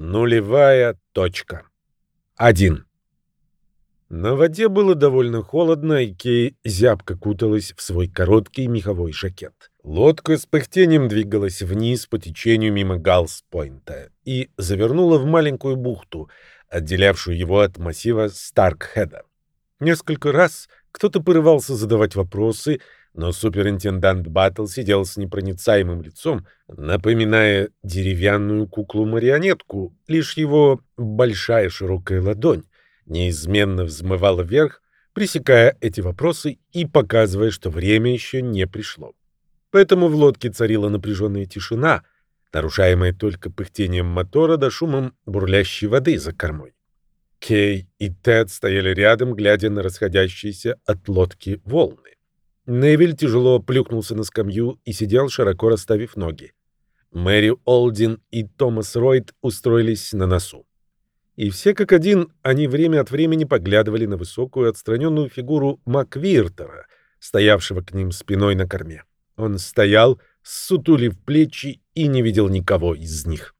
Нулевая точка. 1. На воде было довольно холодно, и Кей зябко куталась в свой короткий меховой жакет. Лодка с пыхтением двигалась вниз по течению мимо Галс-Пойнта и завернула в маленькую бухту, отделявшую его от массива Старкхеда. Несколько раз кто-то порывался задавать вопросы, но суперинтендант Баттл сидел с непроницаемым лицом, напоминая деревянную куклу-марионетку, лишь его большая широкая ладонь неизменно взмывала вверх, пресекая эти вопросы и показывая, что время еще не пришло. Поэтому в лодке царила напряженная тишина, нарушаемая только пыхтением мотора да шумом бурлящей воды за кормой. Кей и Тед стояли рядом, глядя на расходящиеся от лодки волны. Невиль тяжело плюхнулся на скамью и сидел, широко расставив ноги. Мэри Олдин и Томас Ройд устроились на носу. И все как один, они время от времени поглядывали на высокую отстраненную фигуру Маквиртера, стоявшего к ним спиной на корме. Он стоял, сутулив плечи, и не видел никого из них.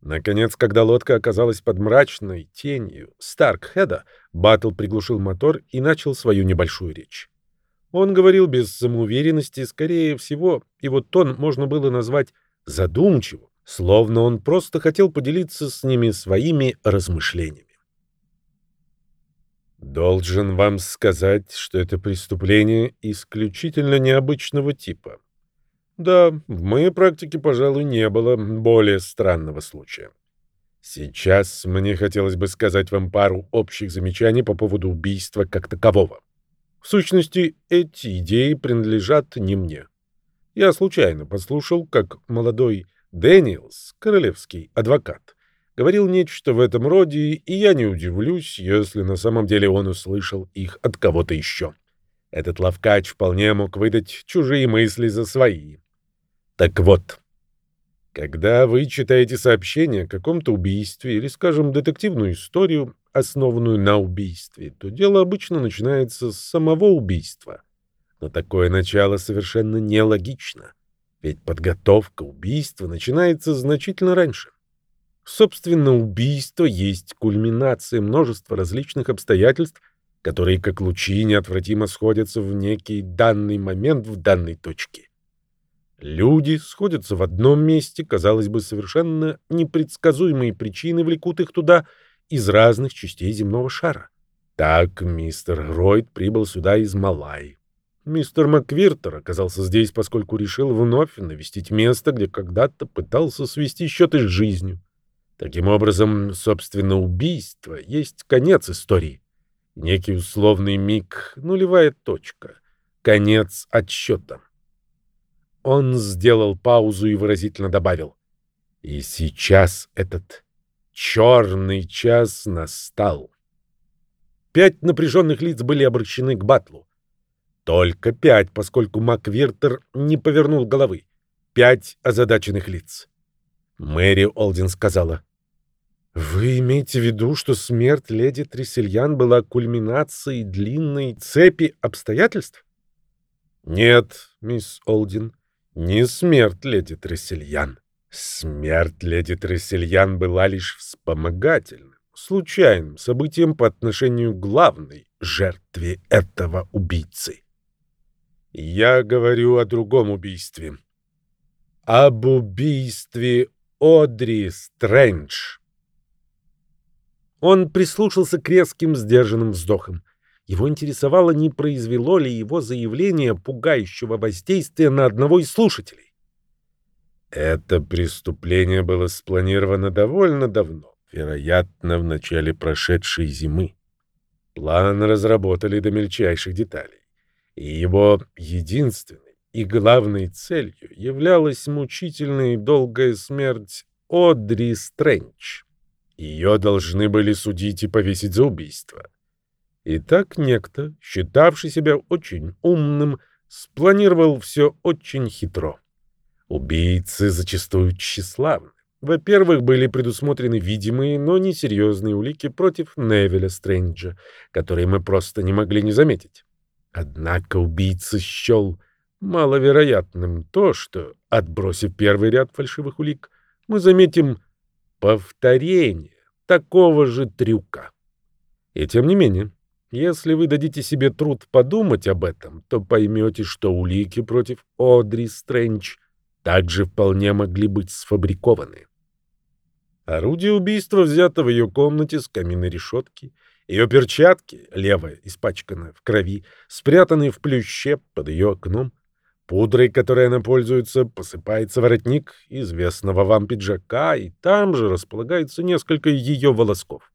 Наконец, когда лодка оказалась под мрачной тенью Старкхеда, Баттл приглушил мотор и начал свою небольшую речь. Он говорил без самоуверенности, скорее всего, его тон можно было назвать задумчивым, словно он просто хотел поделиться с ними своими размышлениями. Должен вам сказать, что это преступление исключительно необычного типа. Да, в моей практике, пожалуй, не было более странного случая. Сейчас мне хотелось бы сказать вам пару общих замечаний по поводу убийства как такового. В сущности, эти идеи принадлежат не мне. Я случайно послушал, как молодой Дэниелс, королевский адвокат, говорил нечто в этом роде, и я не удивлюсь, если на самом деле он услышал их от кого-то еще. Этот лавкач вполне мог выдать чужие мысли за свои. Так вот, когда вы читаете сообщение о каком-то убийстве или, скажем, детективную историю, основанную на убийстве, то дело обычно начинается с самого убийства. Но такое начало совершенно нелогично, ведь подготовка убийства начинается значительно раньше. Собственно, убийство есть кульминация множества различных обстоятельств, которые как лучи неотвратимо сходятся в некий данный момент в данной точке. Люди сходятся в одном месте, казалось бы, совершенно непредсказуемые причины влекут их туда — из разных частей земного шара. Так мистер Ройд прибыл сюда из Малайи. Мистер Маквиртер оказался здесь, поскольку решил вновь навестить место, где когда-то пытался свести счеты с жизнью. Таким образом, собственно, убийство есть конец истории. Некий условный миг, нулевая точка, конец отсчета. Он сделал паузу и выразительно добавил. И сейчас этот Черный час настал. Пять напряженных лиц были обращены к батлу. Только пять, поскольку Маквиртер не повернул головы. Пять озадаченных лиц. Мэри Олдин сказала. «Вы имеете в виду, что смерть леди Тресельян была кульминацией длинной цепи обстоятельств?» «Нет, мисс Олдин, не смерть леди Тресельян. Смерть леди Трессельян была лишь вспомогательным, случайным событием по отношению к главной жертве этого убийцы. Я говорю о другом убийстве. Об убийстве Одри Стрэндж. Он прислушался к резким сдержанным вздохам. Его интересовало, не произвело ли его заявление пугающего воздействия на одного из слушателей. Это преступление было спланировано довольно давно, вероятно, в начале прошедшей зимы. План разработали до мельчайших деталей, и его единственной и главной целью являлась мучительная и долгая смерть Одри Стрэндж. Ее должны были судить и повесить за убийство. И так некто, считавший себя очень умным, спланировал все очень хитро. Убийцы зачастую тщеславны. Во-первых, были предусмотрены видимые, но несерьезные улики против Невиля Стрэнджа, которые мы просто не могли не заметить. Однако убийца счел маловероятным то, что, отбросив первый ряд фальшивых улик, мы заметим повторение такого же трюка. И тем не менее, если вы дадите себе труд подумать об этом, то поймете, что улики против Одри Стрэндж также вполне могли быть сфабрикованы. Орудие убийства взято в ее комнате с каминной решетки. Ее перчатки, левая, испачкана в крови, спрятаны в плюще под ее окном. Пудрой, которой она пользуется, посыпается воротник известного вам пиджака, и там же располагается несколько ее волосков.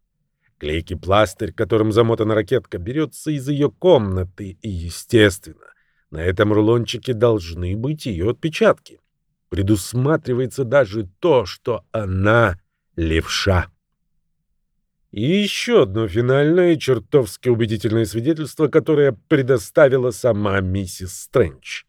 Клейкий пластырь, которым замотана ракетка, берется из ее комнаты, и, естественно, на этом рулончике должны быть ее отпечатки. Предусматривается даже то, что она левша. И еще одно финальное чертовски убедительное свидетельство, которое предоставила сама миссис Стрэндж.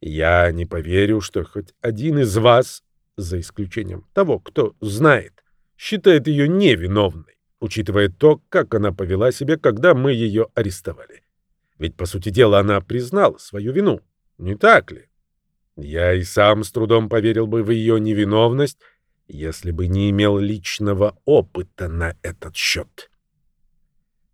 Я не поверю, что хоть один из вас, за исключением того, кто знает, считает ее невиновной, учитывая то, как она повела себя, когда мы ее арестовали. Ведь, по сути дела, она признала свою вину. Не так ли? Я и сам с трудом поверил бы в ее невиновность, если бы не имел личного опыта на этот счет.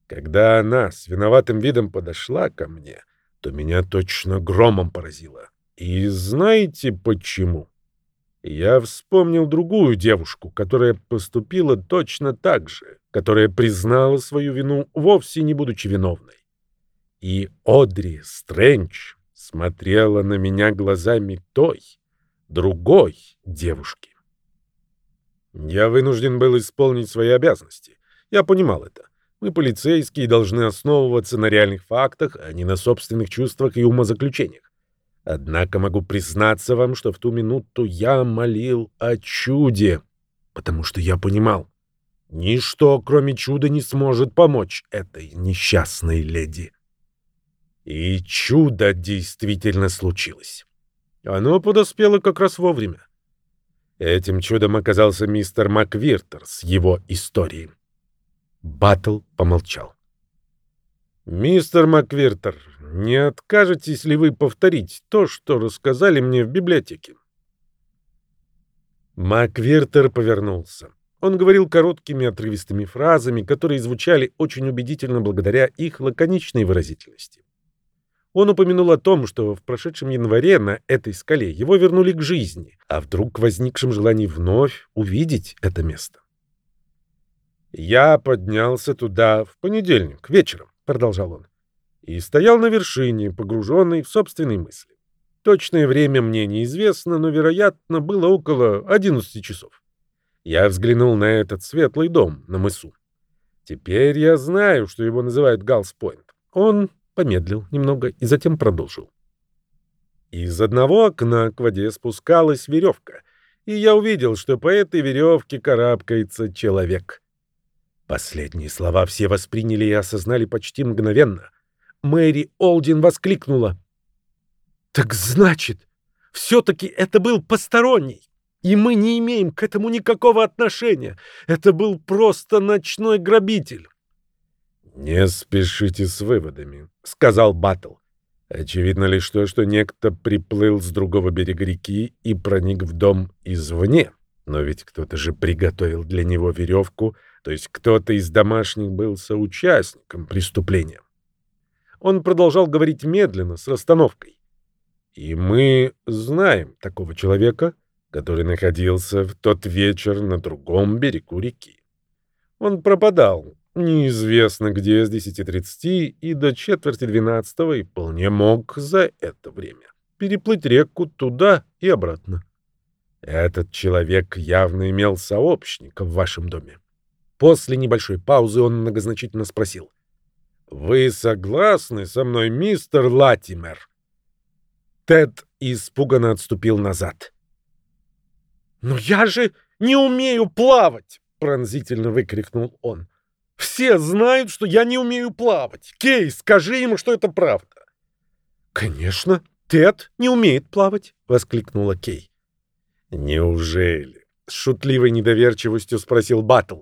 Когда она с виноватым видом подошла ко мне, то меня точно громом поразило. И знаете почему? Я вспомнил другую девушку, которая поступила точно так же, которая признала свою вину, вовсе не будучи виновной. И Одри Стрэндж смотрела на меня глазами той, другой девушки. Я вынужден был исполнить свои обязанности. Я понимал это. Мы, полицейские, должны основываться на реальных фактах, а не на собственных чувствах и умозаключениях. Однако могу признаться вам, что в ту минуту я молил о чуде, потому что я понимал, ничто, кроме чуда, не сможет помочь этой несчастной леди. И чудо действительно случилось. Оно подоспело как раз вовремя. Этим чудом оказался мистер Маквиртер с его историей. Баттл помолчал. «Мистер Маквиртер, не откажетесь ли вы повторить то, что рассказали мне в библиотеке?» Маквиртер повернулся. Он говорил короткими отрывистыми фразами, которые звучали очень убедительно благодаря их лаконичной выразительности. Он упомянул о том, что в прошедшем январе на этой скале его вернули к жизни, а вдруг возникшем желании вновь увидеть это место. «Я поднялся туда в понедельник, вечером», — продолжал он, и стоял на вершине, погруженный в собственные мысли. Точное время мне неизвестно, но, вероятно, было около 11 часов. Я взглянул на этот светлый дом на мысу. Теперь я знаю, что его называют Галс-Пойнт. Он помедлил немного и затем продолжил. Из одного окна к воде спускалась веревка, и я увидел, что по этой веревке карабкается человек. Последние слова все восприняли и осознали почти мгновенно. Мэри Олдин воскликнула. «Так значит, все-таки это был посторонний, и мы не имеем к этому никакого отношения. Это был просто ночной грабитель». «Не спешите с выводами», — сказал Баттл. «Очевидно лишь то, что некто приплыл с другого берега реки и проник в дом извне. Но ведь кто-то же приготовил для него веревку, то есть кто-то из домашних был соучастником преступления». Он продолжал говорить медленно, с расстановкой. «И мы знаем такого человека, который находился в тот вечер на другом берегу реки. Он пропадал, неизвестно где с 10.30 и до четверти 12 и вполне мог за это время переплыть реку туда и обратно. Этот человек явно имел сообщника в вашем доме. После небольшой паузы он многозначительно спросил. «Вы согласны со мной, мистер Латимер?» Тед испуганно отступил назад. «Но я же не умею плавать!» — пронзительно выкрикнул он. Все знают, что я не умею плавать. Кей, скажи ему, что это правда. Конечно, Тед не умеет плавать, воскликнула Кей. Неужели? С шутливой недоверчивостью спросил Батл.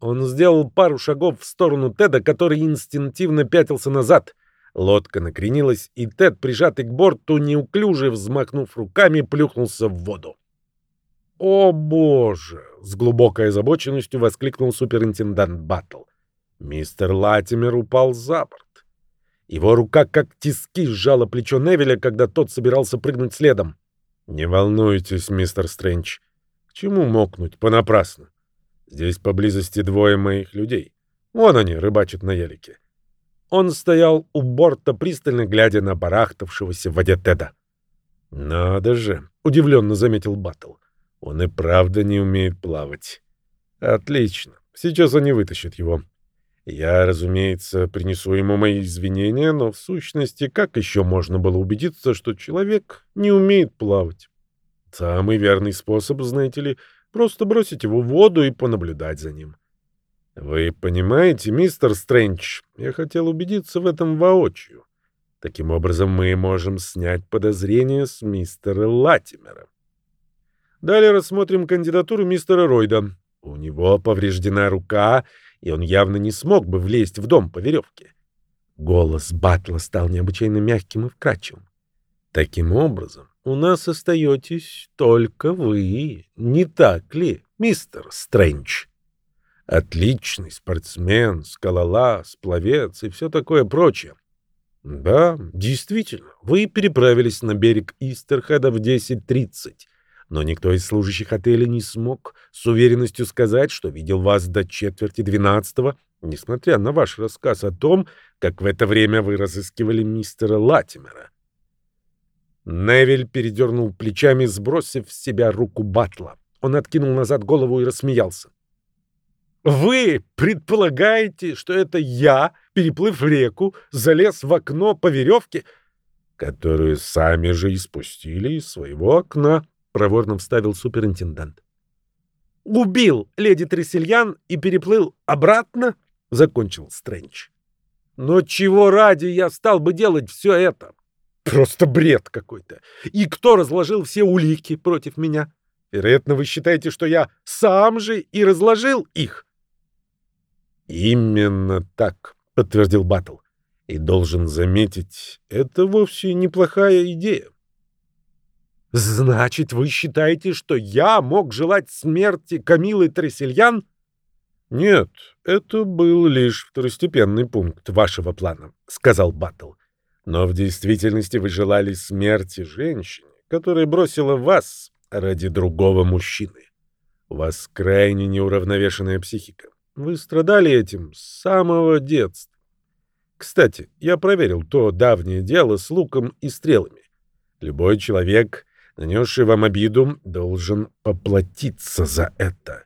Он сделал пару шагов в сторону Теда, который инстинктивно пятился назад. Лодка накренилась, и Тед, прижатый к борту, неуклюже взмахнув руками, плюхнулся в воду. «О, боже!» — с глубокой озабоченностью воскликнул суперинтендант Баттл. Мистер Латимер упал за борт. Его рука как тиски сжала плечо Невиля, когда тот собирался прыгнуть следом. «Не волнуйтесь, мистер Стрэндж. К чему мокнуть понапрасну? Здесь поблизости двое моих людей. Вон они, рыбачат на ялике». Он стоял у борта, пристально глядя на барахтавшегося в воде Теда. «Надо же!» — удивленно заметил Баттл. «Он и правда не умеет плавать». «Отлично. Сейчас они вытащат его. Я, разумеется, принесу ему мои извинения, но в сущности, как еще можно было убедиться, что человек не умеет плавать? Самый верный способ, знаете ли, просто бросить его в воду и понаблюдать за ним. Вы понимаете, мистер Стрэндж, я хотел убедиться в этом воочию. Таким образом, мы можем снять подозрения с мистера Латимера. Далее рассмотрим кандидатуру мистера Ройда. У него повреждена рука, и он явно не смог бы влезть в дом по веревке. Голос Батла стал необычайно мягким и вкрадчивым. Таким образом, у нас остаетесь только вы, не так ли, мистер Стрэндж? Отличный спортсмен, скалолаз, пловец и все такое прочее. Да, действительно, вы переправились на берег Истерхеда в 10.30 но никто из служащих отеля не смог с уверенностью сказать, что видел вас до четверти двенадцатого, несмотря на ваш рассказ о том, как в это время вы разыскивали мистера Латимера. Невиль передернул плечами, сбросив с себя руку Батла. Он откинул назад голову и рассмеялся. «Вы предполагаете, что это я, переплыв реку, залез в окно по веревке, которую сами же испустили из своего окна?» — проворно вставил суперинтендант. «Убил леди Тресельян и переплыл обратно?» — закончил Стрэндж. «Но чего ради я стал бы делать все это? Просто бред какой-то. И кто разложил все улики против меня? Вероятно, вы считаете, что я сам же и разложил их?» «Именно так», — подтвердил Баттл. «И должен заметить, это вовсе неплохая идея. Значит, вы считаете, что я мог желать смерти Камилы Тресельян? Нет, это был лишь второстепенный пункт вашего плана, сказал Баттл. Но в действительности вы желали смерти женщине, которая бросила вас ради другого мужчины. У вас крайне неуравновешенная психика. Вы страдали этим с самого детства. Кстати, я проверил то давнее дело с луком и стрелами. Любой человек нанесший вам обиду, должен поплатиться за это.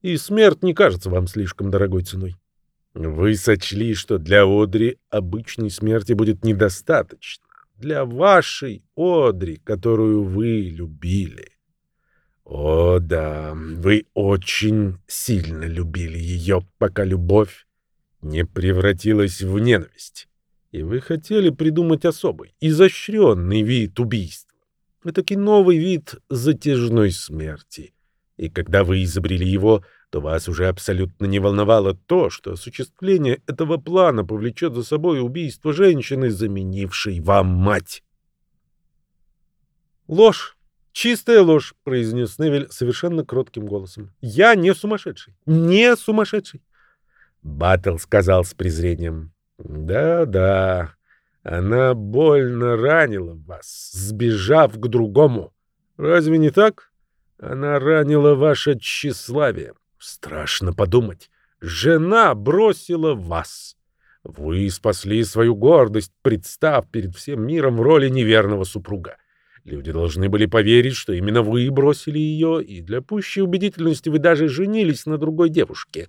И смерть не кажется вам слишком дорогой ценой. Вы сочли, что для Одри обычной смерти будет недостаточно. Для вашей Одри, которую вы любили. О, да, вы очень сильно любили ее, пока любовь не превратилась в ненависть. И вы хотели придумать особый, изощренный вид убийства. Этакий новый вид затяжной смерти. И когда вы изобрели его, то вас уже абсолютно не волновало то, что осуществление этого плана повлечет за собой убийство женщины, заменившей вам мать. «Ложь! Чистая ложь!» — произнес Невель совершенно кротким голосом. «Я не сумасшедший! Не сумасшедший!» Баттл сказал с презрением. «Да-да, она больно ранила вас, сбежав к другому. Разве не так? Она ранила ваше тщеславие. Страшно подумать. Жена бросила вас. Вы спасли свою гордость, представ перед всем миром в роли неверного супруга. Люди должны были поверить, что именно вы бросили ее, и для пущей убедительности вы даже женились на другой девушке.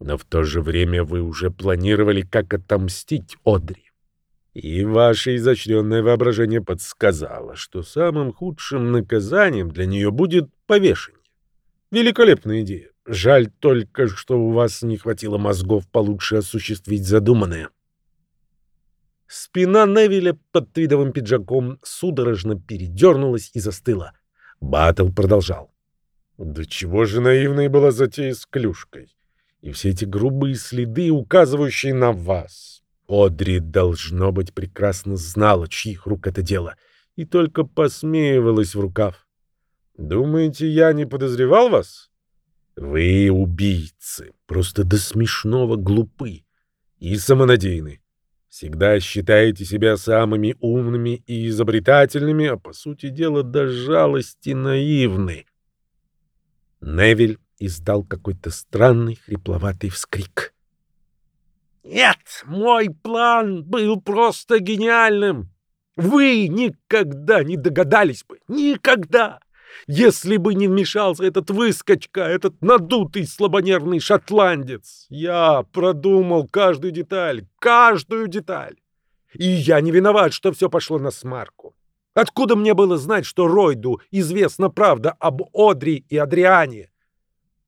Но в то же время вы уже планировали, как отомстить Одри. И ваше изощренное воображение подсказало, что самым худшим наказанием для нее будет повешение. Великолепная идея. Жаль только, что у вас не хватило мозгов получше осуществить задуманное. Спина Невиля под твидовым пиджаком судорожно передернулась и застыла. Баттл продолжал. Да чего же наивной была затея с клюшкой? И все эти грубые следы, указывающие на вас. Одри, должно быть, прекрасно знала, чьих рук это дело, и только посмеивалась в рукав. Думаете, я не подозревал вас? Вы убийцы, просто до смешного глупы и самонадеянны. Всегда считаете себя самыми умными и изобретательными, а по сути дела до жалости наивны. Невиль издал какой-то странный хрипловатый вскрик. «Нет, мой план был просто гениальным. Вы никогда не догадались бы, никогда, если бы не вмешался этот выскочка, этот надутый слабонервный шотландец. Я продумал каждую деталь, каждую деталь. И я не виноват, что все пошло на смарку. Откуда мне было знать, что Ройду известна правда об Одри и Адриане?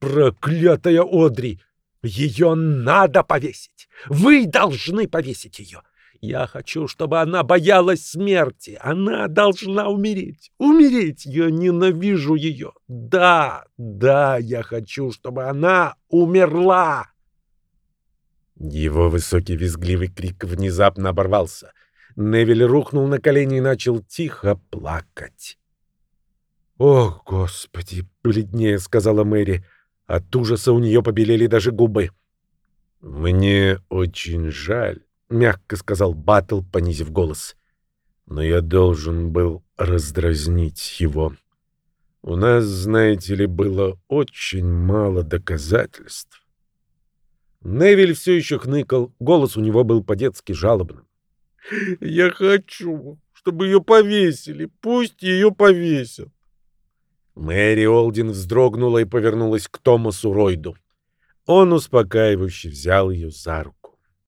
Проклятая Одри! Ее надо повесить! Вы должны повесить ее! Я хочу, чтобы она боялась смерти. Она должна умереть. Умереть. Я ненавижу ее. Да, да, я хочу, чтобы она умерла. Его высокий визгливый крик внезапно оборвался. Невиль рухнул на колени и начал тихо плакать. «О, Господи!» — бледнее сказала Мэри. От ужаса у нее побелели даже губы. «Мне очень жаль». — мягко сказал Баттл, понизив голос. «Но я должен был раздразнить его. У нас, знаете ли, было очень мало доказательств». Невиль все еще хныкал, голос у него был по-детски жалобным. «Я хочу, чтобы ее повесили, пусть ее повесят». Мэри Олдин вздрогнула и повернулась к Томасу Ройду. Он успокаивающе взял ее за руку.